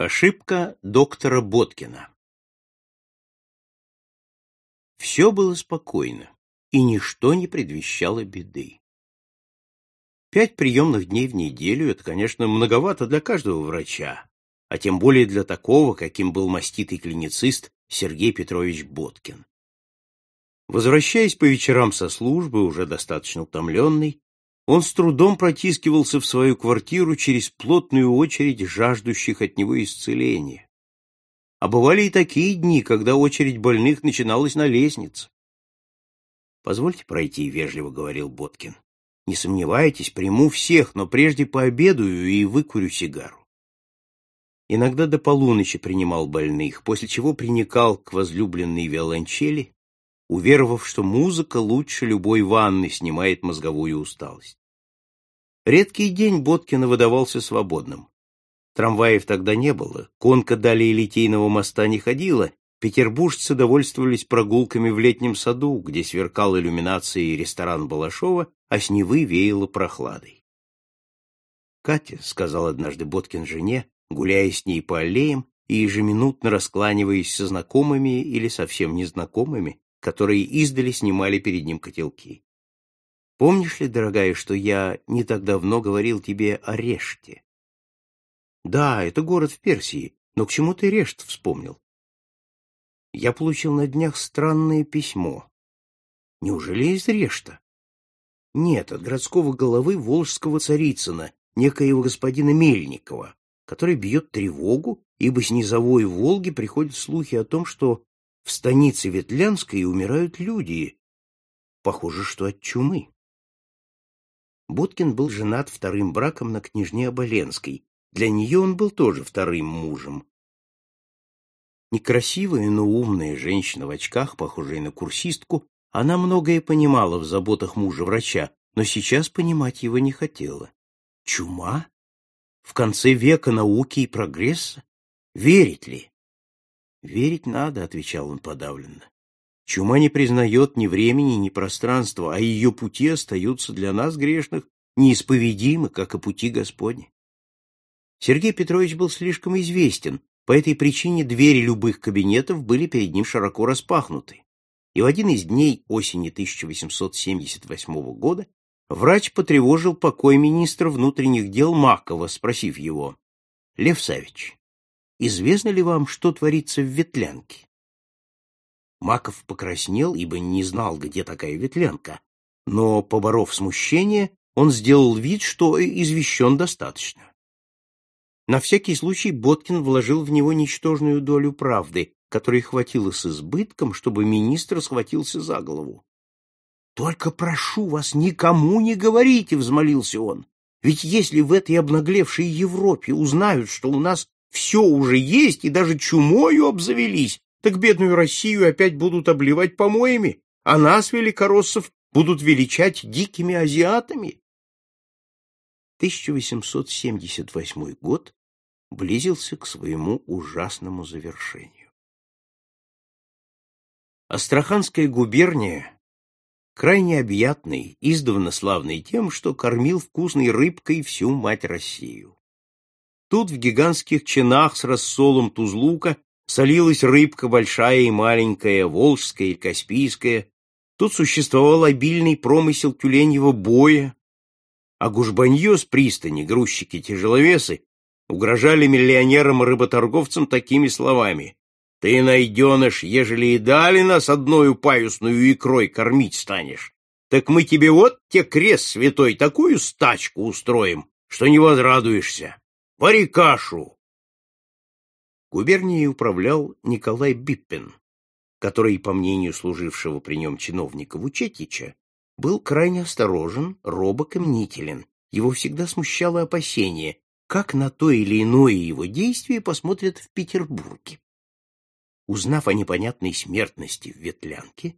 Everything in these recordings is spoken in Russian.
Ошибка доктора Боткина Все было спокойно, и ничто не предвещало беды. Пять приемных дней в неделю — это, конечно, многовато для каждого врача, а тем более для такого, каким был маститый клиницист Сергей Петрович Боткин. Возвращаясь по вечерам со службы, уже достаточно утомленный, он с трудом протискивался в свою квартиру через плотную очередь жаждущих от него исцеления. А бывали и такие дни, когда очередь больных начиналась на лестнице. «Позвольте пройти», — вежливо говорил Боткин. «Не сомневайтесь, приму всех, но прежде пообедаю и выкурю сигару». Иногда до полуночи принимал больных, после чего приникал к возлюбленной виолончели, уверовав, что музыка лучше любой ванны снимает мозговую усталость. Редкий день Боткина выдавался свободным. Трамваев тогда не было, конка далее Литейного моста не ходила, петербуржцы довольствовались прогулками в летнем саду, где сверкал иллюминацией ресторан Балашова, а с Невы веяло прохладой. «Катя», — сказал однажды Боткин жене, гуляя с ней по аллеям и ежеминутно раскланиваясь со знакомыми или совсем незнакомыми, которые издали снимали перед ним котелки. «Помнишь ли, дорогая, что я не так давно говорил тебе о Реште?» «Да, это город в Персии, но к чему ты Решт вспомнил?» «Я получил на днях странное письмо. Неужели из Решта?» «Нет, от городского головы Волжского Царицына, некоего господина Мельникова, который бьет тревогу, ибо с низовой Волги приходят слухи о том, что в станице Ветлянской умирают люди. Похоже, что от чумы. Боткин был женат вторым браком на княжне Оболенской. Для нее он был тоже вторым мужем. Некрасивая, но умная женщина в очках, похожая на курсистку, она многое понимала в заботах мужа-врача, но сейчас понимать его не хотела. Чума? В конце века науки и прогресса? Верить ли? Верить надо, отвечал он подавленно. Чума не признает ни времени, ни пространства, а ее пути остаются для нас, грешных, неисповедимы, как и пути Господни. Сергей Петрович был слишком известен, по этой причине двери любых кабинетов были перед ним широко распахнуты. И в один из дней осени 1878 года врач потревожил покой министра внутренних дел Макова, спросив его, «Лев Савич, известно ли вам, что творится в Ветлянке? Маков покраснел, ибо не знал, где такая ветлянка, но, поборов смущение, он сделал вид, что извещен достаточно. На всякий случай Боткин вложил в него ничтожную долю правды, которой хватило с избытком, чтобы министр схватился за голову. «Только прошу вас, никому не говорите!» — взмолился он. «Ведь если в этой обнаглевшей Европе узнают, что у нас все уже есть и даже чумою обзавелись, так бедную Россию опять будут обливать помоями, а нас, великороссов, будут величать дикими азиатами. 1878 год близился к своему ужасному завершению. Астраханская губерния, крайне объятный, издавна славный тем, что кормил вкусной рыбкой всю мать Россию. Тут в гигантских чинах с рассолом тузлука солилась рыбка большая и маленькая, волжская и каспийская. Тут существовал обильный промысел тюленьего боя, а гужбанье с пристани, грузчики-тяжеловесы, угрожали миллионерам-рыботорговцам такими словами. «Ты, найденыш, ежели и дали нас одною паюсную икрой кормить станешь, так мы тебе вот те крест святой такую стачку устроим, что не возрадуешься. Вари кашу, Губернией управлял Николай Биппин, который, по мнению служившего при нем чиновника Вучетича, был крайне осторожен, робок и мнителен. Его всегда смущало опасение, как на то или иное его действие посмотрят в Петербурге. Узнав о непонятной смертности в Ветлянке,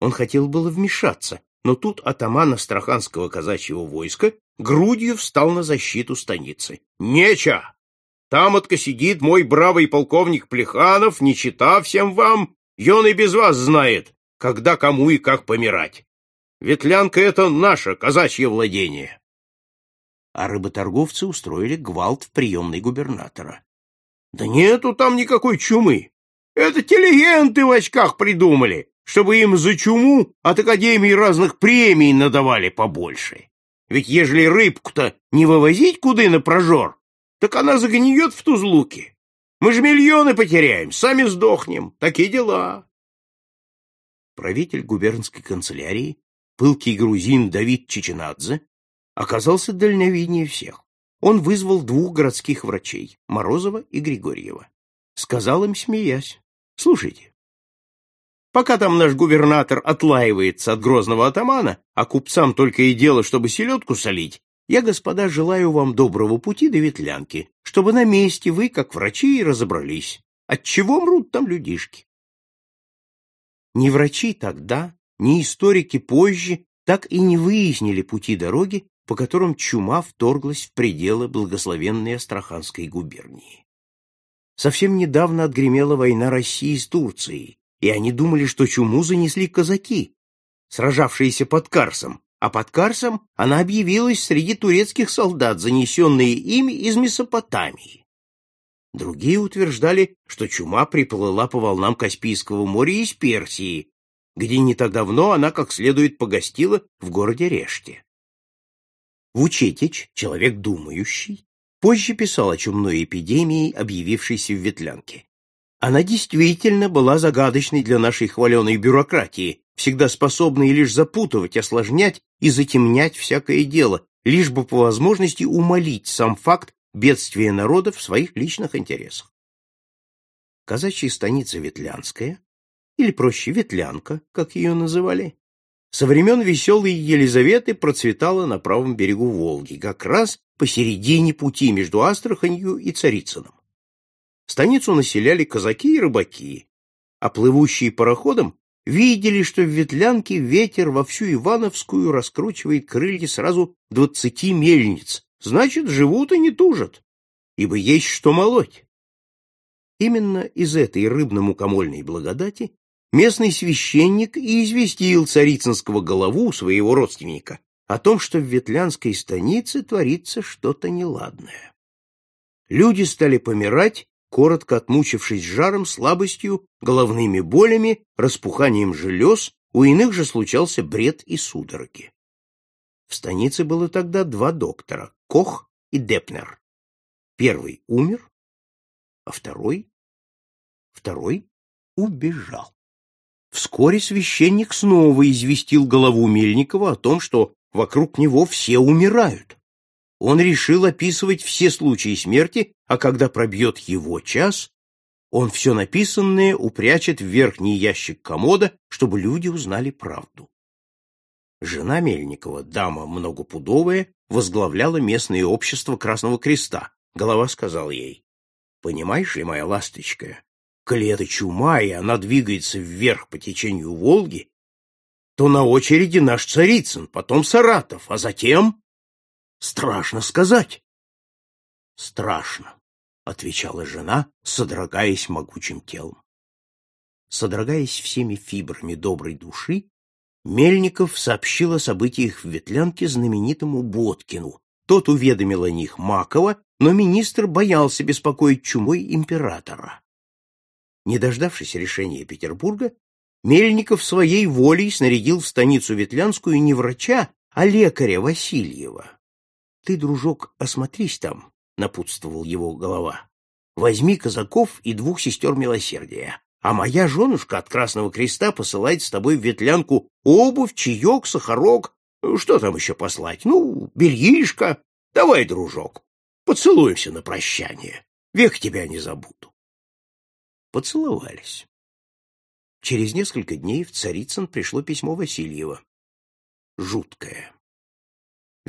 он хотел было вмешаться, но тут атаман Астраханского казачьего войска грудью встал на защиту станицы. «Неча! Там-отка сидит мой бравый полковник Плеханов, не читав всем вам, и он и без вас знает, когда кому и как помирать. Ветлянка — это наше казачье владение. А рыботорговцы устроили гвалт в приемной губернатора. Да нету там никакой чумы. Это телегенты в очках придумали, чтобы им за чуму от Академии разных премий надавали побольше. Ведь ежели рыбку-то не вывозить куды на прожор, так она загниет в Тузлуке. Мы же миллионы потеряем, сами сдохнем. Такие дела. Правитель губернской канцелярии, пылкий грузин Давид Чеченадзе, оказался дальновиднее всех. Он вызвал двух городских врачей, Морозова и Григорьева. Сказал им, смеясь, «Слушайте, пока там наш губернатор отлаивается от грозного атамана, а купцам только и дело, чтобы селедку солить, я, господа, желаю вам доброго пути до Ветлянки, чтобы на месте вы, как врачи, разобрались, от чего мрут там людишки. Ни врачи тогда, ни историки позже так и не выяснили пути дороги, по которым чума вторглась в пределы благословенной Астраханской губернии. Совсем недавно отгремела война России с Турцией, и они думали, что чуму занесли казаки, сражавшиеся под Карсом, а под Карсом она объявилась среди турецких солдат, занесенные ими из Месопотамии. Другие утверждали, что чума приплыла по волнам Каспийского моря из Персии, где не так давно она как следует погостила в городе Реште. Вучетич, человек думающий, позже писал о чумной эпидемии, объявившейся в Ветлянке. Она действительно была загадочной для нашей хваленой бюрократии, всегда способной лишь запутывать, осложнять и затемнять всякое дело, лишь бы по возможности умолить сам факт бедствия народа в своих личных интересах. Казачья станица Ветлянская, или проще Ветлянка, как ее называли, со времен веселой Елизаветы процветала на правом берегу Волги, как раз посередине пути между Астраханью и Царицыном. Станицу населяли казаки и рыбаки, а плывущие пароходом видели, что в Ветлянке ветер во всю Ивановскую раскручивает крылья сразу двадцати мельниц, значит, живут и не тужат, ибо есть что молоть. Именно из этой рыбно-мукомольной благодати местный священник и известил царицынского голову, своего родственника, о том, что в Ветлянской станице творится что-то неладное. Люди стали помирать, коротко отмучившись жаром, слабостью, головными болями, распуханием желез, у иных же случался бред и судороги. В станице было тогда два доктора — Кох и Депнер. Первый умер, а второй... Второй убежал. Вскоре священник снова известил голову Мельникова о том, что вокруг него все умирают. Он решил описывать все случаи смерти, а когда пробьет его час, он все написанное упрячет в верхний ящик комода, чтобы люди узнали правду. Жена Мельникова, дама многопудовая, возглавляла местное общество Красного Креста. Голова сказал ей, «Понимаешь ли, моя ласточка, коли это чума, и она двигается вверх по течению Волги, то на очереди наш Царицын, потом Саратов, а затем... Страшно сказать. Страшно, отвечала жена, содрогаясь могучим телом. Содрогаясь всеми фибрами доброй души, Мельников сообщил о событиях в Ветлянке знаменитому Боткину. Тот уведомил о них Макова, но министр боялся беспокоить чумой императора. Не дождавшись решения Петербурга, Мельников своей волей снарядил в станицу Ветлянскую не врача, а лекаря Васильева. — Ты, дружок, осмотрись там, — напутствовал его голова. — Возьми казаков и двух сестер милосердия, а моя женушка от Красного Креста посылает с тобой в Ветлянку обувь, чаек, сахарок, что там еще послать? Ну, бельишко. Давай, дружок, поцелуемся на прощание. Век тебя не забуду. Поцеловались. Через несколько дней в Царицын пришло письмо Васильева. Жуткое.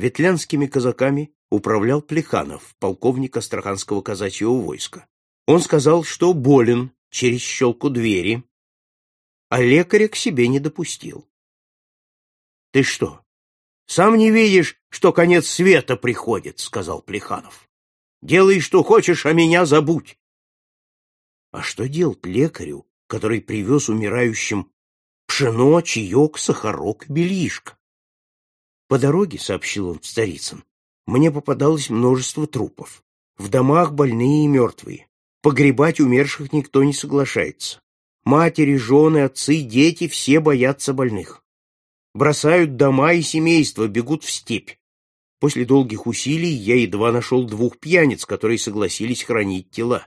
Ветлянскими казаками управлял Плеханов, полковник Астраханского казачьего войска. Он сказал, что болен через щелку двери, а лекаря к себе не допустил. — Ты что, сам не видишь, что конец света приходит, — сказал Плеханов. — Делай, что хочешь, а меня забудь. А что делать лекарю, который привез умирающим пшено, чаек, сахарок, бельишко? По дороге, — сообщил он старицам, — мне попадалось множество трупов. В домах больные и мертвые. Погребать умерших никто не соглашается. Матери, жены, отцы, дети все боятся больных. Бросают дома и семейства, бегут в степь. После долгих усилий я едва нашел двух пьяниц, которые согласились хранить тела.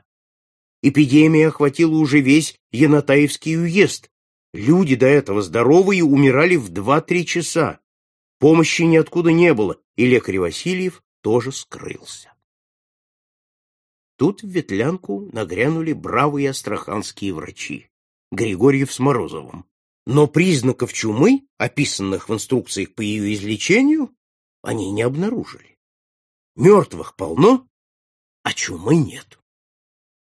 Эпидемия охватила уже весь Янатаевский уезд. Люди до этого здоровые умирали в два-три часа. Помощи ниоткуда не было, и лекарь Васильев тоже скрылся. Тут в Ветлянку нагрянули бравые астраханские врачи, Григорьев с Морозовым. Но признаков чумы, описанных в инструкциях по ее излечению, они не обнаружили. Мертвых полно, а чумы нет.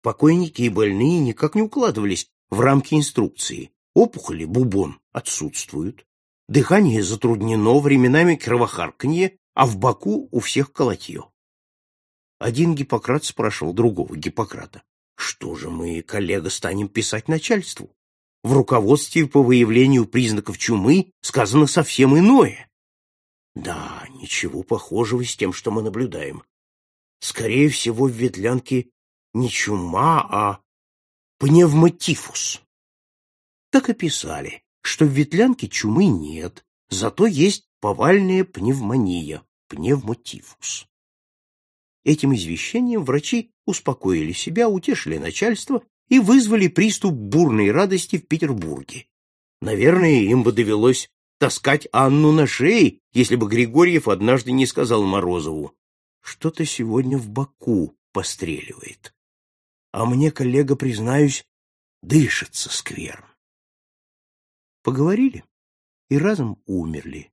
Покойники и больные никак не укладывались в рамки инструкции. Опухоли, бубон отсутствуют. Дыхание затруднено, временами кровохарканье, а в боку у всех колотье. Один Гиппократ спрашивал другого Гиппократа, что же мы, коллега, станем писать начальству? В руководстве по выявлению признаков чумы сказано совсем иное. Да, ничего похожего с тем, что мы наблюдаем. Скорее всего, в Ветлянке не чума, а пневмотифус. Так и писали, что в Ветлянке чумы нет, зато есть повальная пневмония, пневмотифус. Этим извещением врачи успокоили себя, утешили начальство и вызвали приступ бурной радости в Петербурге. Наверное, им бы довелось таскать Анну на шее, если бы Григорьев однажды не сказал Морозову, что-то сегодня в боку постреливает. А мне, коллега, признаюсь, дышится скверно. Поговорили и разом умерли.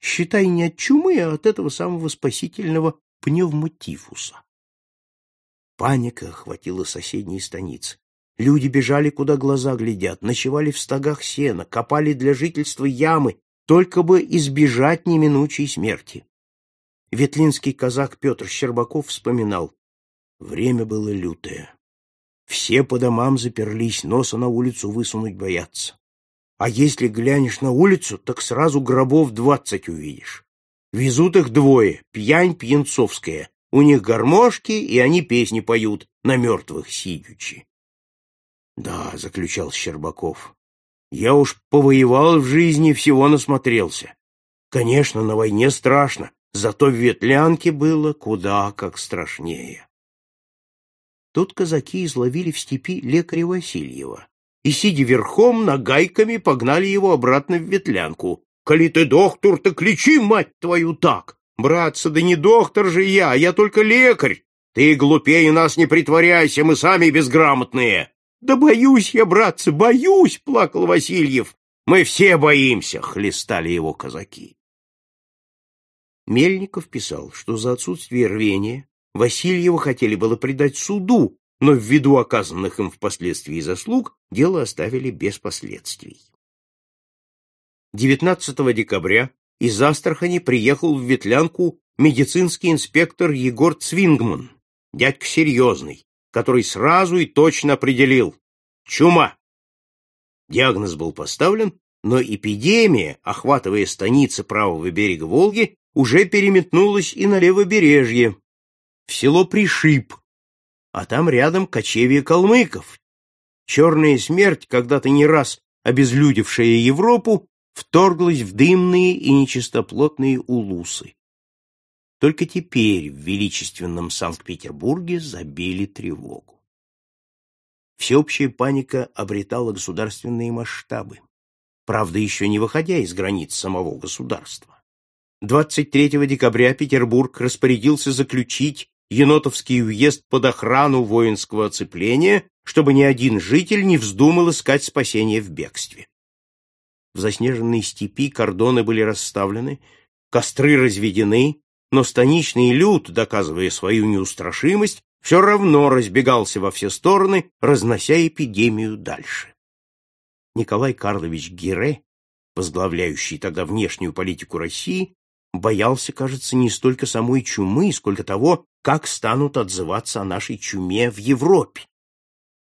Считай, не от чумы, а от этого самого спасительного пневмотифуса. Паника охватила соседние станицы. Люди бежали, куда глаза глядят, ночевали в стогах сена, копали для жительства ямы, только бы избежать неминучей смерти. Ветлинский казак Петр Щербаков вспоминал. Время было лютое. Все по домам заперлись, носа на улицу высунуть боятся. А если глянешь на улицу, так сразу гробов двадцать увидишь. Везут их двое, пьянь пьянцовская. У них гармошки, и они песни поют, на мертвых сидячи. Да, заключал Щербаков, я уж повоевал в жизни, всего насмотрелся. Конечно, на войне страшно, зато в Ветлянке было куда как страшнее. Тут казаки изловили в степи лекаря Васильева и, сидя верхом, нагайками погнали его обратно в Ветлянку, Коли ты доктор, так лечи, мать твою, так. Братцы, да не доктор же я, я только лекарь. Ты глупее нас не притворяйся, мы сами безграмотные. Да боюсь я, братцы, боюсь, плакал Васильев. Мы все боимся, хлестали его казаки. Мельников писал, что за отсутствие рвения Васильева хотели было предать суду, но ввиду оказанных им впоследствии заслуг дело оставили без последствий. 19 декабря из Астрахани приехал в Ветлянку медицинский инспектор Егор Цвингман, дядька серьезный, который сразу и точно определил – чума. Диагноз был поставлен, но эпидемия, охватывая станицы правого берега Волги, уже переметнулась и на левобережье, в село Пришиб, а там рядом кочевье калмыков. Черная смерть, когда-то не раз обезлюдевшая Европу, вторглась в дымные и нечистоплотные улусы. Только теперь в величественном Санкт-Петербурге забили тревогу. Всеобщая паника обретала государственные масштабы, правда, еще не выходя из границ самого государства. 23 декабря Петербург распорядился заключить Енотовский уезд под охрану воинского оцепления, чтобы ни один житель не вздумал искать спасения в бегстве. В заснеженной степи кордоны были расставлены, костры разведены, но станичный люд, доказывая свою неустрашимость, все равно разбегался во все стороны, разнося эпидемию дальше. Николай Карлович Гире, возглавляющий тогда внешнюю политику России, боялся, кажется, не столько самой чумы, сколько того, как станут отзываться о нашей чуме в Европе.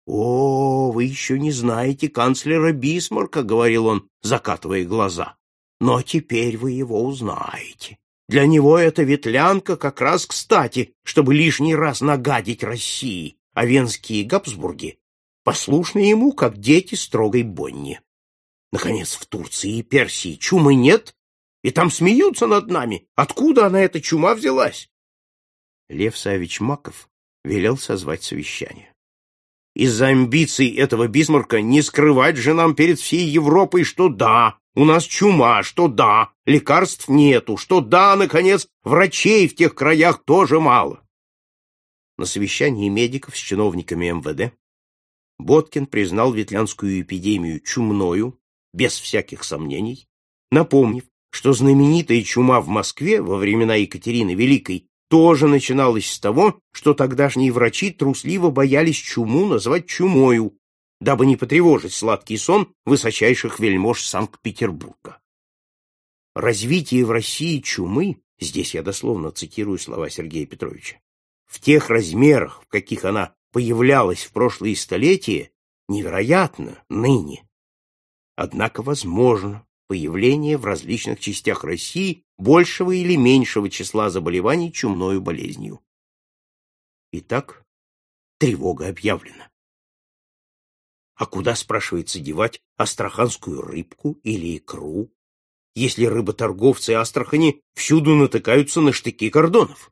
«О, вы еще не знаете канцлера Бисмарка», — говорил он, закатывая глаза. «Но теперь вы его узнаете. Для него эта ветлянка как раз кстати, чтобы лишний раз нагадить России. а венские Габсбурги послушны ему, как дети строгой Бонни. Наконец, в Турции и Персии чумы нет, и там смеются над нами. Откуда она, эта чума, взялась? Лев Савич Маков велел созвать совещание. Из-за амбиций этого Бисмарка не скрывать же нам перед всей Европой, что да, у нас чума, что да, лекарств нету, что да, наконец, врачей в тех краях тоже мало. На совещании медиков с чиновниками МВД Боткин признал ветлянскую эпидемию чумною, без всяких сомнений, напомнив, что знаменитая чума в Москве во времена Екатерины Великой тоже начиналась с того, что тогдашние врачи трусливо боялись чуму назвать чумою, дабы не потревожить сладкий сон высочайших вельмож Санкт-Петербурга. Развитие в России чумы, здесь я дословно цитирую слова Сергея Петровича, в тех размерах, в каких она появлялась в прошлые столетия, невероятно ныне. Однако возможно появление в различных частях России большего или меньшего числа заболеваний чумной болезнью. Итак, тревога объявлена. А куда, спрашивается, девать астраханскую рыбку или икру, если рыботорговцы Астрахани всюду натыкаются на штыки кордонов?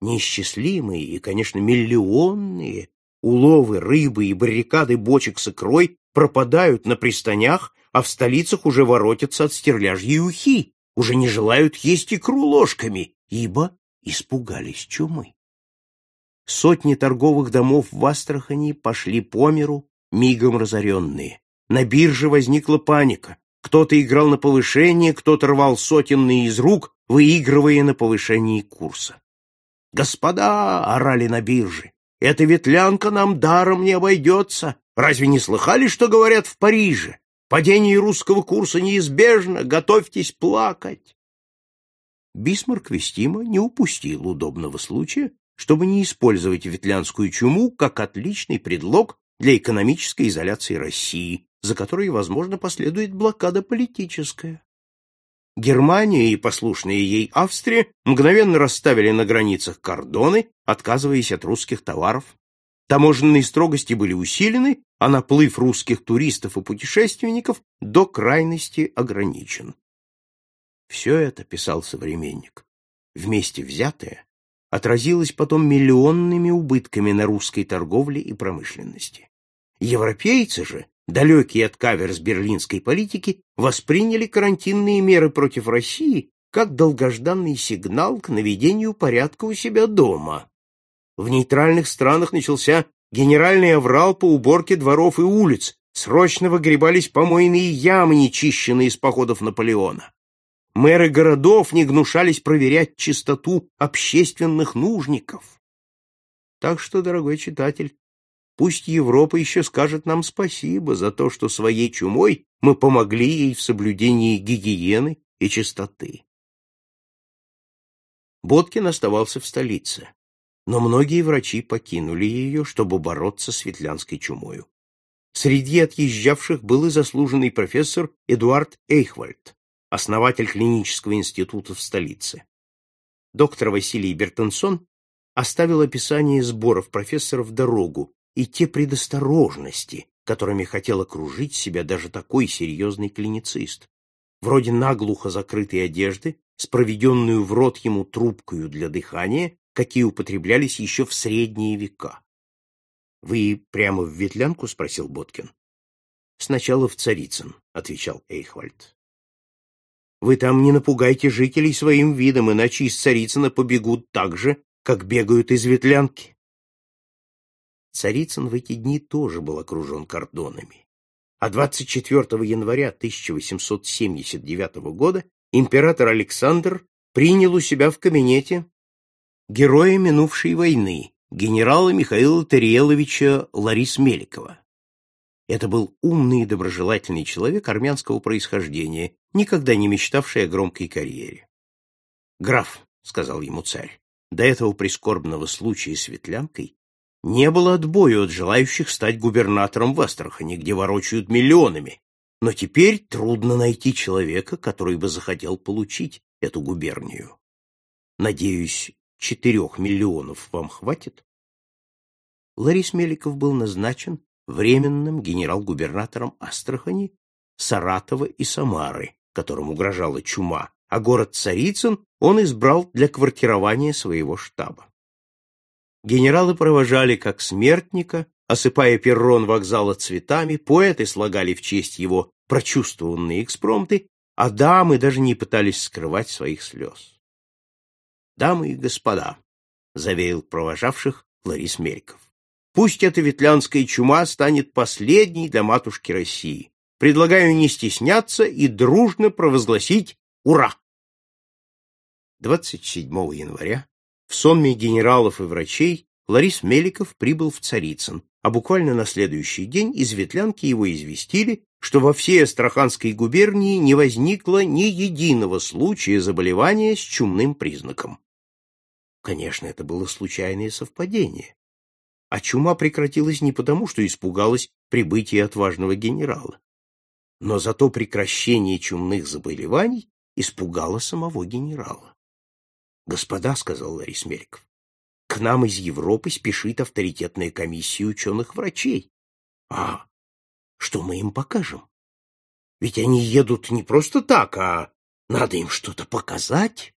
Неисчислимые и, конечно, миллионные уловы рыбы и баррикады бочек с икрой пропадают на пристанях, а в столицах уже воротятся от стерляжьей ухи, уже не желают есть икру ложками, ибо испугались чумы. Сотни торговых домов в Астрахани пошли по миру, мигом разоренные. На бирже возникла паника. Кто-то играл на повышение, кто-то рвал сотенные из рук, выигрывая на повышении курса. «Господа!» — орали на бирже. «Эта ветлянка нам даром не обойдется. Разве не слыхали, что говорят в Париже? Падение русского курса неизбежно, готовьтесь плакать!» Бисмарк вестимо не упустил удобного случая, чтобы не использовать ветлянскую чуму как отличный предлог для экономической изоляции России, за которой, возможно, последует блокада политическая. Германия и послушные ей Австрия мгновенно расставили на границах кордоны, отказываясь от русских товаров. Таможенные строгости были усилены, а наплыв русских туристов и путешественников до крайности ограничен. Все это, писал современник, вместе взятое, отразилось потом миллионными убытками на русской торговле и промышленности. Европейцы же далекие от каверс берлинской политики, восприняли карантинные меры против России как долгожданный сигнал к наведению порядка у себя дома. В нейтральных странах начался генеральный аврал по уборке дворов и улиц, срочно выгребались помойные ямы, нечищенные из походов Наполеона. Мэры городов не гнушались проверять чистоту общественных нужников. Так что, дорогой читатель, Пусть Европа еще скажет нам спасибо за то, что своей чумой мы помогли ей в соблюдении гигиены и чистоты. Боткин оставался в столице, но многие врачи покинули ее, чтобы бороться с ветлянской чумою. Среди отъезжавших был и заслуженный профессор Эдуард Эйхвальд, основатель клинического института в столице. Доктор Василий Бертенсон оставил описание сборов профессора в дорогу, и те предосторожности, которыми хотел окружить себя даже такой серьезный клиницист, вроде наглухо закрытой одежды с проведенную в рот ему трубкою для дыхания, какие употреблялись еще в средние века. — Вы прямо в Ветлянку? — спросил Боткин. — Сначала в Царицын, — отвечал Эйхвальд. — Вы там не напугайте жителей своим видом, иначе из Царицына побегут так же, как бегают из Ветлянки. Царицын в эти дни тоже был окружен кордонами. А 24 января 1879 года император Александр принял у себя в кабинете героя минувшей войны, генерала Михаила Тариеловича Ларис Меликова. Это был умный и доброжелательный человек армянского происхождения, никогда не мечтавший о громкой карьере. «Граф», — сказал ему царь, — «до этого прискорбного случая с Ветлянкой не было отбоя от желающих стать губернатором в Астрахани, где ворочают миллионами, но теперь трудно найти человека, который бы захотел получить эту губернию. Надеюсь, четырех миллионов вам хватит? Ларис Меликов был назначен временным генерал-губернатором Астрахани, Саратова и Самары, которым угрожала чума, а город Царицын он избрал для квартирования своего штаба. Генералы провожали как смертника, осыпая перрон вокзала цветами, поэты слагали в честь его прочувствованные экспромты, а дамы даже не пытались скрывать своих слез. «Дамы и господа», — заверил провожавших Ларис Мельков, «пусть эта ветлянская чума станет последней для матушки России. Предлагаю не стесняться и дружно провозгласить «Ура!». 27 января в сонме генералов и врачей Ларис Меликов прибыл в Царицын, а буквально на следующий день из Ветлянки его известили, что во всей Астраханской губернии не возникло ни единого случая заболевания с чумным признаком. Конечно, это было случайное совпадение. А чума прекратилась не потому, что испугалась прибытия отважного генерала. Но зато прекращение чумных заболеваний испугало самого генерала. «Господа», — сказал Ларис Мельков, — «к нам из Европы спешит авторитетная комиссия ученых-врачей. А что мы им покажем? Ведь они едут не просто так, а надо им что-то показать.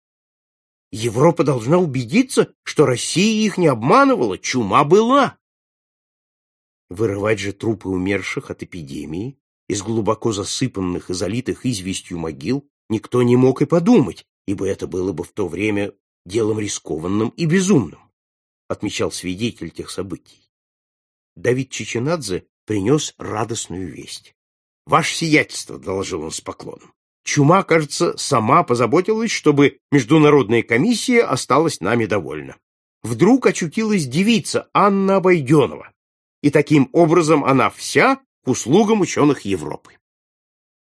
Европа должна убедиться, что Россия их не обманывала, чума была. Вырывать же трупы умерших от эпидемии из глубоко засыпанных и залитых известью могил никто не мог и подумать, ибо это было бы в то время делом рискованным и безумным, отмечал свидетель тех событий. Давид Чеченадзе принес радостную весть. «Ваше сиятельство», — доложил он с поклоном, — «чума, кажется, сама позаботилась, чтобы международная комиссия осталась нами довольна. Вдруг очутилась девица Анна Обойденова, и таким образом она вся к услугам ученых Европы».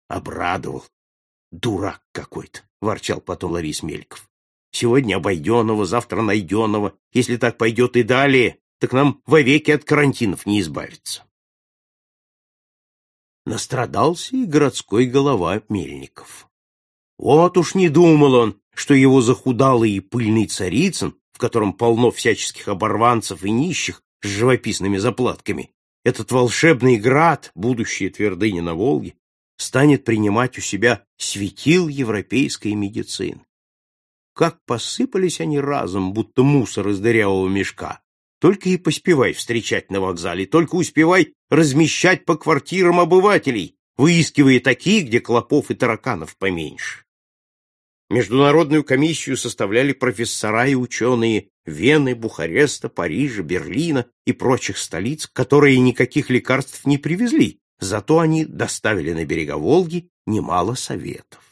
Обрадовал. «Дурак какой-то», — ворчал потом Ларис Мельков. «Сегодня обойденного, завтра найденного. Если так пойдет и далее, так нам вовеки от карантинов не избавиться». Настрадался и городской голова Мельников. Вот уж не думал он, что его захудалый и пыльный царицын, в котором полно всяческих оборванцев и нищих с живописными заплатками, этот волшебный град, будущая твердыня на Волге, станет принимать у себя светил европейской медицины. Как посыпались они разом, будто мусор из дырявого мешка. Только и поспевай встречать на вокзале, только успевай размещать по квартирам обывателей, выискивая такие, где клопов и тараканов поменьше. Международную комиссию составляли профессора и ученые Вены, Бухареста, Парижа, Берлина и прочих столиц, которые никаких лекарств не привезли, Зато они доставили на берега Волги немало советов.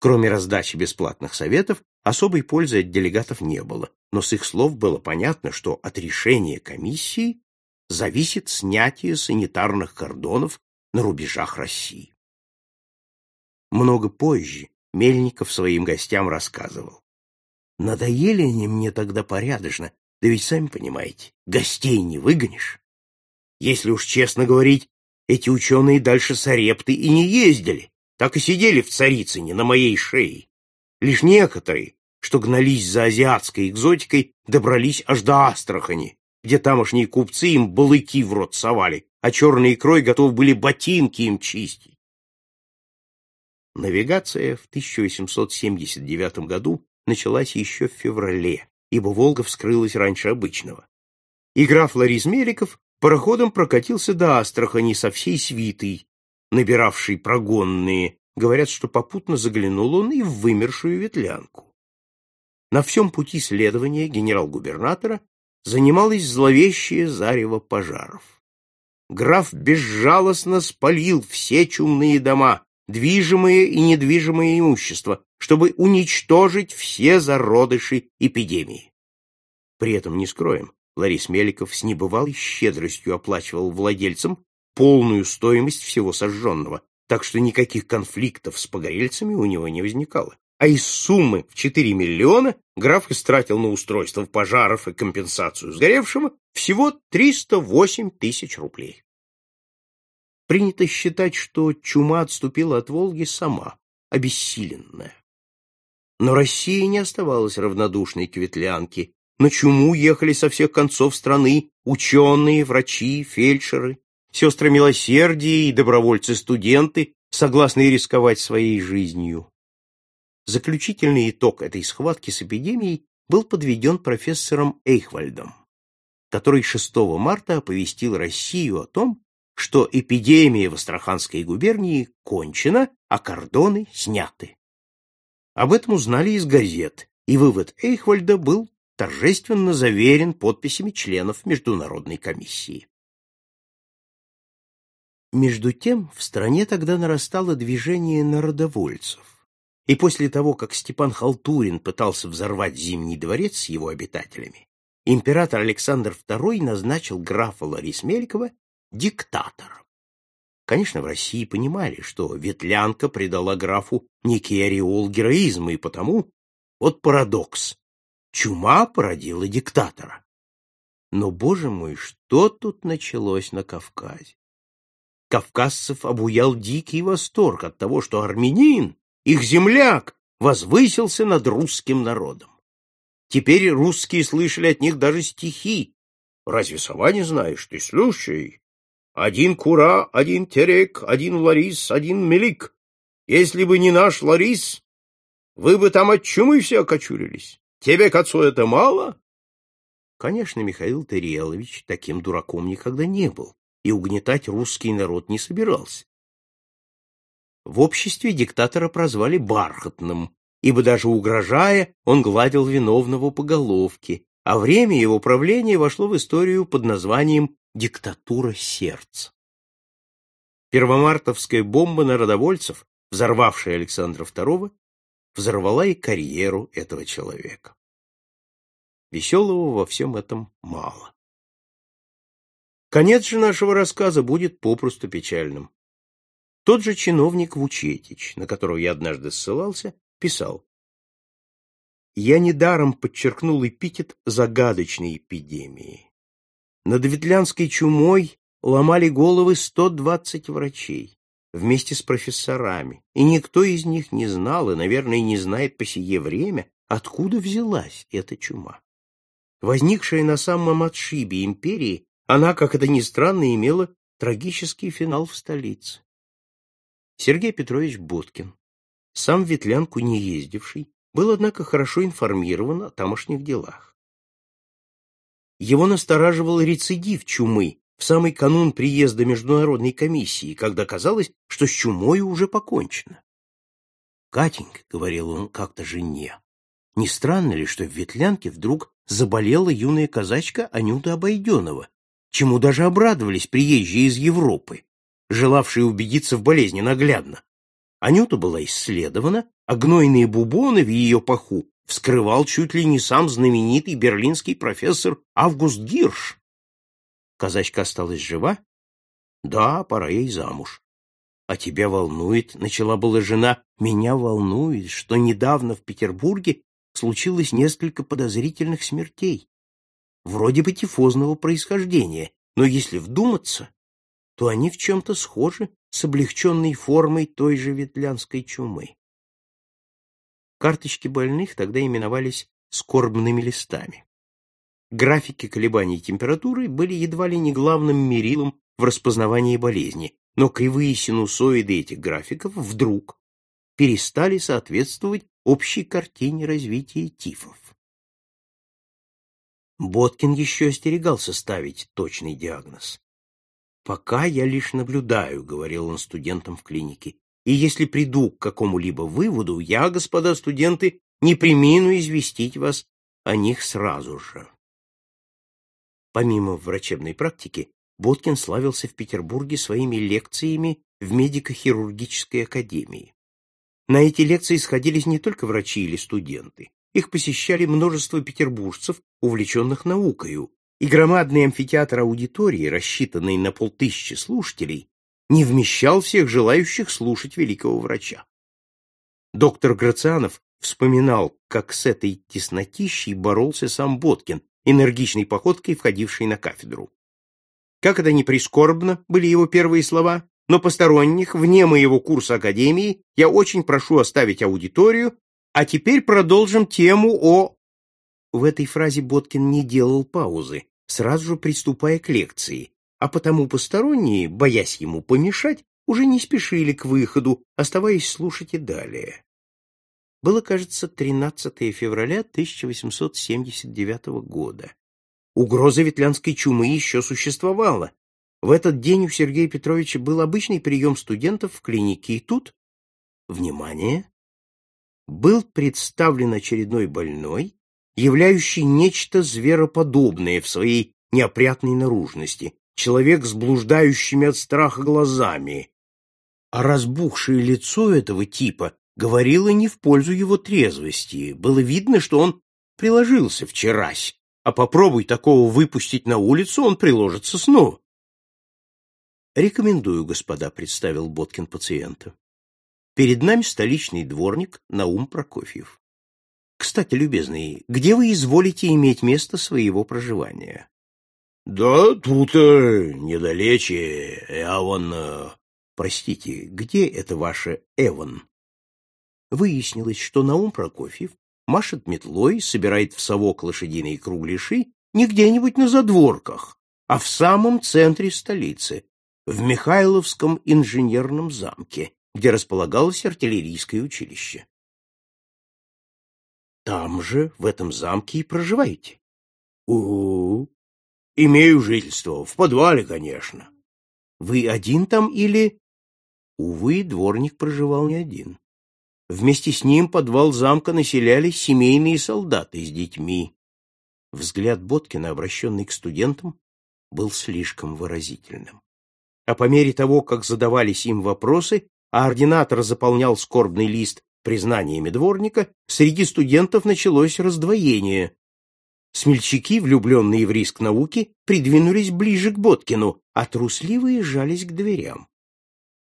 Кроме раздачи бесплатных советов, особой пользы от делегатов не было, но с их слов было понятно, что от решения комиссии зависит снятие санитарных кордонов на рубежах России. Много позже Мельников своим гостям рассказывал. Надоели они мне тогда порядочно, да ведь сами понимаете, гостей не выгонишь. Если уж честно говорить, эти ученые дальше Сарепты и не ездили, так и сидели в Царицыне на моей шее. Лишь некоторые, что гнались за азиатской экзотикой, добрались аж до Астрахани, где тамошние купцы им балыки в рот совали, а черной икрой готовы были ботинки им чистить. Навигация в 1879 году началась еще в феврале, ибо Волга вскрылась раньше обычного. И граф Ларис Меликов пароходом прокатился до Астрахани со всей свитой, набиравшей прогонные. Говорят, что попутно заглянул он и в вымершую ветлянку. На всем пути следования генерал-губернатора занималось зловещее зарево пожаров. Граф безжалостно спалил все чумные дома, движимое и недвижимое имущество, чтобы уничтожить все зародыши эпидемии. При этом, не скроем, Ларис Меликов с небывалой щедростью оплачивал владельцам полную стоимость всего сожженного, так что никаких конфликтов с погорельцами у него не возникало. А из суммы в 4 миллиона граф истратил на устройство пожаров и компенсацию сгоревшего всего 308 тысяч рублей. Принято считать, что чума отступила от Волги сама, обессиленная. Но Россия не оставалась равнодушной к ветлянке на чуму ехали со всех концов страны ученые, врачи, фельдшеры, сестры милосердия и добровольцы-студенты, согласные рисковать своей жизнью. Заключительный итог этой схватки с эпидемией был подведен профессором Эйхвальдом, который 6 марта оповестил Россию о том, что эпидемия в Астраханской губернии кончена, а кордоны сняты. Об этом узнали из газет, и вывод Эйхвальда был торжественно заверен подписями членов Международной комиссии. Между тем в стране тогда нарастало движение народовольцев, и после того, как Степан Халтурин пытался взорвать Зимний дворец с его обитателями, император Александр II назначил графа Ларис Мелькова диктатором. Конечно, в России понимали, что ветлянка придала графу некий ореол героизма, и потому, вот парадокс, чума породила диктатора. Но, боже мой, что тут началось на Кавказе? Кавказцев обуял дикий восторг от того, что армянин, их земляк, возвысился над русским народом. Теперь русские слышали от них даже стихи. Разве сова не знаешь, ты слушай? Один Кура, один Терек, один Ларис, один Мелик. Если бы не наш Ларис, вы бы там от чумы все окочурились. Тебе к отцу это мало? Конечно, Михаил Тарелович таким дураком никогда не был и угнетать русский народ не собирался. В обществе диктатора прозвали бархатным, ибо даже угрожая, он гладил виновного по головке, а время его правления вошло в историю под названием «диктатура сердца». Первомартовская бомба народовольцев, взорвавшая Александра II, взорвала и карьеру этого человека. Веселого во всем этом мало. Конец же нашего рассказа будет попросту печальным. Тот же чиновник Вучетич, на которого я однажды ссылался, писал. Я недаром подчеркнул эпитет загадочной эпидемии. Над ветлянской чумой ломали головы 120 врачей вместе с профессорами, и никто из них не знал и, наверное, не знает по сие время, откуда взялась эта чума. Возникшая на самом отшибе империи, она, как это ни странно, имела трагический финал в столице. Сергей Петрович Боткин, сам в Ветлянку не ездивший, был, однако, хорошо информирован о тамошних делах. Его настораживал рецидив чумы в самый канун приезда Международной комиссии, когда казалось, что с чумой уже покончено. «Катенька», — говорил он как-то жене, — «не странно ли, что в Ветлянке вдруг заболела юная казачка Анюта Обойденова, чему даже обрадовались приезжие из Европы, желавшие убедиться в болезни наглядно. Анюта была исследована, а гнойные бубоны в ее паху вскрывал чуть ли не сам знаменитый берлинский профессор Август Гирш. Казачка осталась жива? Да, пора ей замуж. А тебя волнует, начала была жена, меня волнует, что недавно в Петербурге случилось несколько подозрительных смертей вроде бы тифозного происхождения, но если вдуматься, то они в чем-то схожи с облегченной формой той же ветлянской чумы. Карточки больных тогда именовались скорбными листами. Графики колебаний температуры были едва ли не главным мерилом в распознавании болезни, но кривые синусоиды этих графиков вдруг перестали соответствовать общей картине развития тифов. Боткин еще остерегался ставить точный диагноз. «Пока я лишь наблюдаю», — говорил он студентам в клинике, «и если приду к какому-либо выводу, я, господа студенты, не примину известить вас о них сразу же». Помимо врачебной практики, Боткин славился в Петербурге своими лекциями в медико-хирургической академии. На эти лекции сходились не только врачи или студенты. Их посещали множество петербуржцев, увлеченных наукою, и громадный амфитеатр аудитории, рассчитанный на полтысячи слушателей, не вмещал всех желающих слушать великого врача. Доктор Грацианов вспоминал, как с этой теснотищей боролся сам Боткин, энергичной походкой входивший на кафедру. Как это ни прискорбно, были его первые слова, но посторонних, вне моего курса академии, я очень прошу оставить аудиторию а теперь продолжим тему о... В этой фразе Боткин не делал паузы, сразу же приступая к лекции, а потому посторонние, боясь ему помешать, уже не спешили к выходу, оставаясь слушать и далее. Было, кажется, 13 февраля 1879 года. Угроза ветлянской чумы еще существовала. В этот день у Сергея Петровича был обычный прием студентов в клинике, и тут, внимание, был представлен очередной больной, являющий нечто звероподобное в своей неопрятной наружности, человек с блуждающими от страха глазами. А разбухшее лицо этого типа говорило не в пользу его трезвости. Было видно, что он приложился вчерась, а попробуй такого выпустить на улицу, он приложится снова. «Рекомендую, господа», — представил Боткин пациента. «Перед нами столичный дворник Наум Прокофьев. Кстати, любезный, где вы изволите иметь место своего проживания?» «Да тут э, недалече, Эван...» э, «Простите, где это ваше Эван?» Выяснилось, что Наум Прокофьев машет метлой, собирает в совок лошадиные кругляши не где-нибудь на задворках, а в самом центре столицы, в Михайловском инженерном замке, где располагалось артиллерийское училище. Там же, в этом замке, и проживаете? У, -у, -у. имею жительство, в подвале, конечно. Вы один там или... Увы, дворник проживал не один. Вместе с ним подвал замка населяли семейные солдаты с детьми. Взгляд Боткина, обращенный к студентам, был слишком выразительным. А по мере того, как задавались им вопросы, а ординатор заполнял скорбный лист признаниями дворника, среди студентов началось раздвоение. Смельчаки, влюбленные в риск науки, придвинулись ближе к Боткину, а трусливые жались к дверям.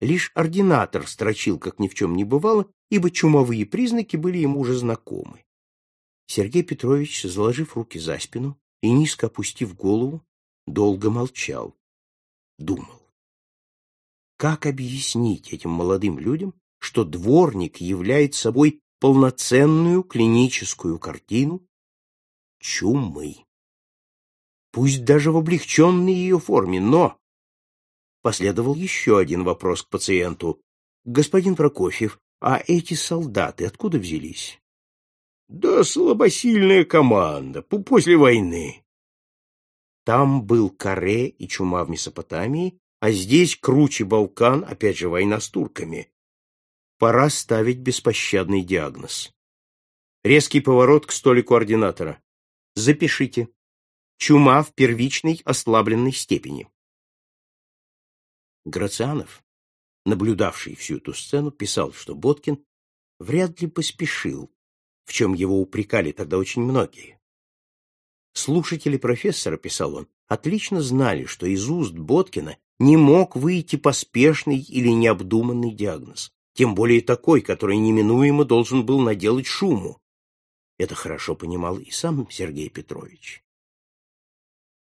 Лишь ординатор строчил, как ни в чем не бывало, ибо чумовые признаки были ему уже знакомы. Сергей Петрович, заложив руки за спину и низко опустив голову, долго молчал, думал. Как объяснить этим молодым людям, что дворник является собой полноценную клиническую картину чумы? Пусть даже в облегченной ее форме, но... Последовал еще один вопрос к пациенту. «Господин Прокофьев, а эти солдаты откуда взялись? Да слабосильная команда, после войны. Там был Каре и чума в Месопотамии, а здесь круче Балкан, опять же война с турками. Пора ставить беспощадный диагноз. Резкий поворот к столику ординатора. Запишите. Чума в первичной ослабленной степени. Грацианов, наблюдавший всю эту сцену, писал, что Боткин вряд ли поспешил, в чем его упрекали тогда очень многие. Слушатели профессора, писал он, отлично знали, что из уст Боткина не мог выйти поспешный или необдуманный диагноз, тем более такой, который неминуемо должен был наделать шуму. Это хорошо понимал и сам Сергей Петрович.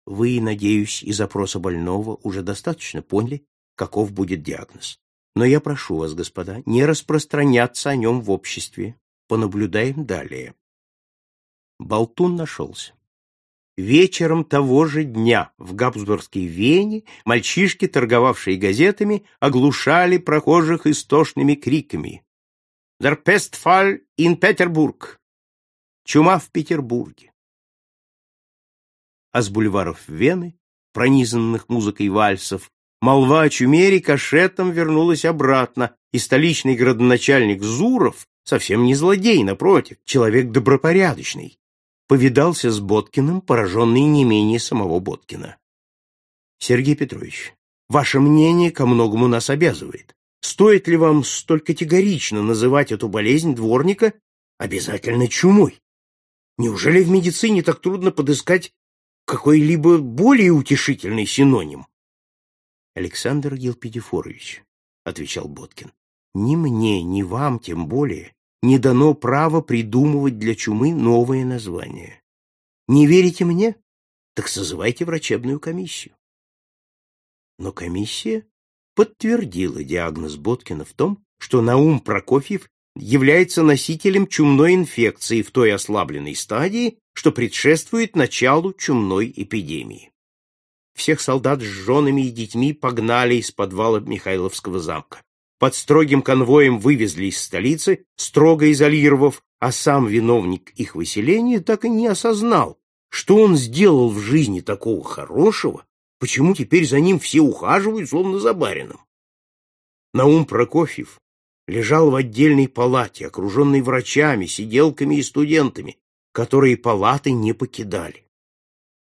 Вы, надеюсь, из опроса больного уже достаточно поняли, каков будет диагноз. Но я прошу вас, господа, не распространяться о нем в обществе. Понаблюдаем далее. Болтун нашелся. Вечером того же дня в Габсбургской Вене мальчишки, торговавшие газетами, оглушали прохожих истошными криками. «Der Pestfall Петербург!» «Чума в Петербурге!» А с бульваров Вены, пронизанных музыкой вальсов, Молва о чумере кашетом вернулась обратно, и столичный градоначальник Зуров, совсем не злодей, напротив, человек добропорядочный, повидался с Боткиным, пораженный не менее самого Боткина. Сергей Петрович, ваше мнение ко многому нас обязывает. Стоит ли вам столь категорично называть эту болезнь дворника обязательно чумой? Неужели в медицине так трудно подыскать какой-либо более утешительный синоним? Александр Елпидифорович, — отвечал Боткин, — ни мне, ни вам, тем более, не дано право придумывать для чумы новые названия. Не верите мне? Так созывайте врачебную комиссию. Но комиссия подтвердила диагноз Боткина в том, что Наум Прокофьев является носителем чумной инфекции в той ослабленной стадии, что предшествует началу чумной эпидемии. Всех солдат с женами и детьми погнали из подвала Михайловского замка. Под строгим конвоем вывезли из столицы, строго изолировав, а сам виновник их выселения так и не осознал, что он сделал в жизни такого хорошего, почему теперь за ним все ухаживают, словно за барином. Наум Прокофьев лежал в отдельной палате, окруженной врачами, сиделками и студентами, которые палаты не покидали.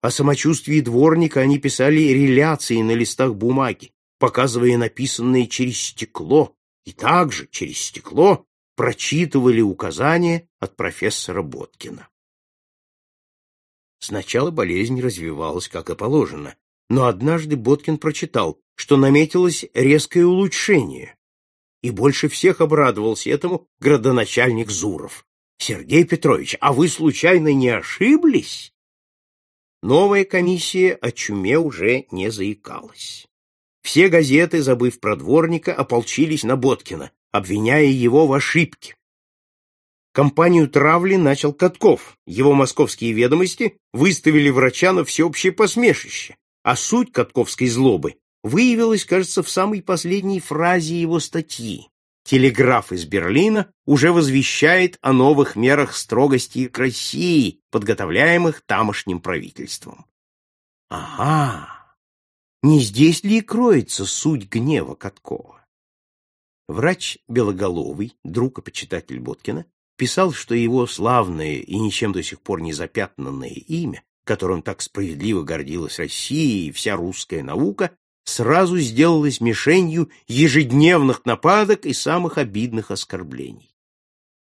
О самочувствии дворника они писали реляции на листах бумаги, показывая написанные через стекло, и также через стекло прочитывали указания от профессора Боткина. Сначала болезнь развивалась как и положено, но однажды Боткин прочитал, что наметилось резкое улучшение, и больше всех обрадовался этому градоначальник Зуров. «Сергей Петрович, а вы случайно не ошиблись?» Новая комиссия о чуме уже не заикалась. Все газеты, забыв про дворника, ополчились на Боткина, обвиняя его в ошибке. Компанию травли начал Катков. Его московские ведомости выставили врача на всеобщее посмешище, а суть катковской злобы выявилась, кажется, в самой последней фразе его статьи. Телеграф из Берлина уже возвещает о новых мерах строгости к России, подготовляемых тамошним правительством. Ага, не здесь ли и кроется суть гнева Каткова? Врач Белоголовый, друг и почитатель Боткина, писал, что его славное и ничем до сих пор не запятнанное имя, которым так справедливо гордилась Россия и вся русская наука, сразу сделалась мишенью ежедневных нападок и самых обидных оскорблений.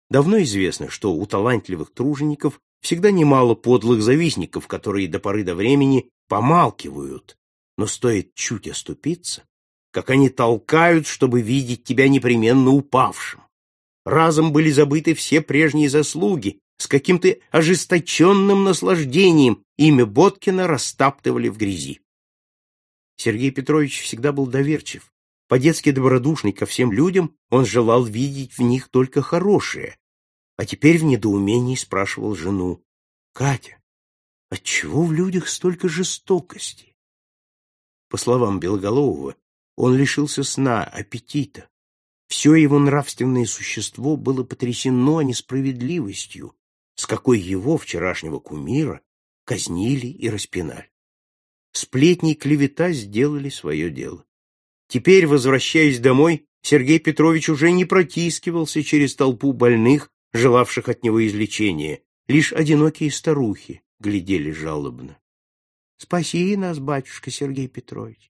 Давно известно, что у талантливых тружеников всегда немало подлых завистников, которые до поры до времени помалкивают, но стоит чуть оступиться, как они толкают, чтобы видеть тебя непременно упавшим. Разом были забыты все прежние заслуги, с каким-то ожесточенным наслаждением имя Боткина растаптывали в грязи. Сергей Петрович всегда был доверчив. По-детски добродушный ко всем людям, он желал видеть в них только хорошее. А теперь в недоумении спрашивал жену. «Катя, отчего в людях столько жестокости?» По словам Белоголового, он лишился сна, аппетита. Все его нравственное существо было потрясено несправедливостью, с какой его, вчерашнего кумира, казнили и распинали. Сплетни и клевета сделали свое дело. Теперь, возвращаясь домой, Сергей Петрович уже не протискивался через толпу больных, желавших от него излечения. Лишь одинокие старухи глядели жалобно. — Спаси нас, батюшка Сергей Петрович.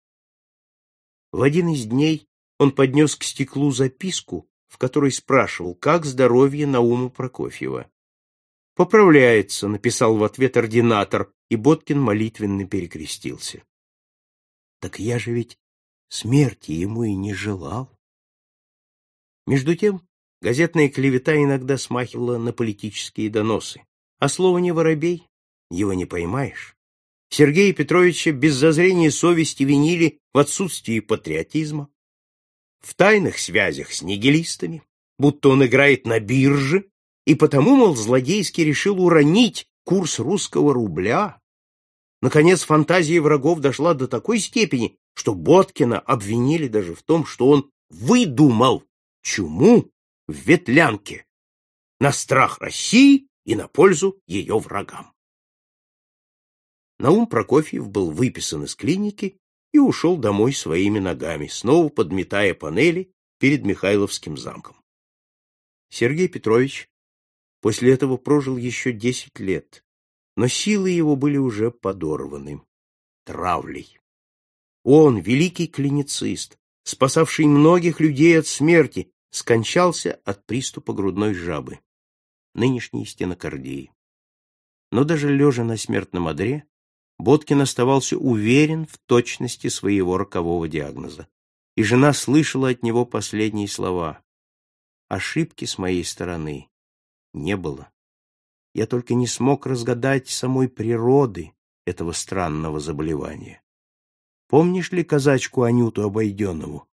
В один из дней он поднес к стеклу записку, в которой спрашивал, как здоровье Науму Прокофьева. «Поправляется», — написал в ответ ординатор, и Боткин молитвенно перекрестился. «Так я же ведь смерти ему и не желал». Между тем, газетная клевета иногда смахивала на политические доносы, а слово «не воробей» его не поймаешь. Сергея Петровича без зазрения совести винили в отсутствии патриотизма, в тайных связях с нигилистами, будто он играет на бирже и потому, мол, злодейски решил уронить курс русского рубля. Наконец, фантазия врагов дошла до такой степени, что Боткина обвинили даже в том, что он выдумал чуму в ветлянке на страх России и на пользу ее врагам. Наум Прокофьев был выписан из клиники и ушел домой своими ногами, снова подметая панели перед Михайловским замком. Сергей Петрович После этого прожил еще десять лет, но силы его были уже подорваны травлей. Он, великий клиницист, спасавший многих людей от смерти, скончался от приступа грудной жабы, нынешней стенокардии. Но даже лежа на смертном одре, Боткин оставался уверен в точности своего рокового диагноза, и жена слышала от него последние слова. «Ошибки с моей стороны не было. Я только не смог разгадать самой природы этого странного заболевания. Помнишь ли казачку Анюту Обойденову?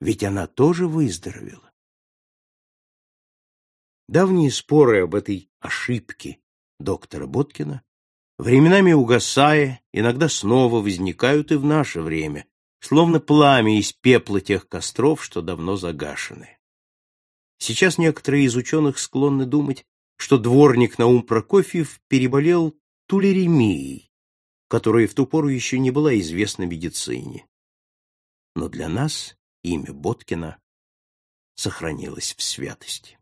Ведь она тоже выздоровела. Давние споры об этой ошибке доктора Боткина, временами угасая, иногда снова возникают и в наше время, словно пламя из пепла тех костров, что давно загашены. Сейчас некоторые из ученых склонны думать, что дворник Наум Прокофьев переболел тулеремией, которая в ту пору еще не была известна медицине. Но для нас имя Боткина сохранилось в святости.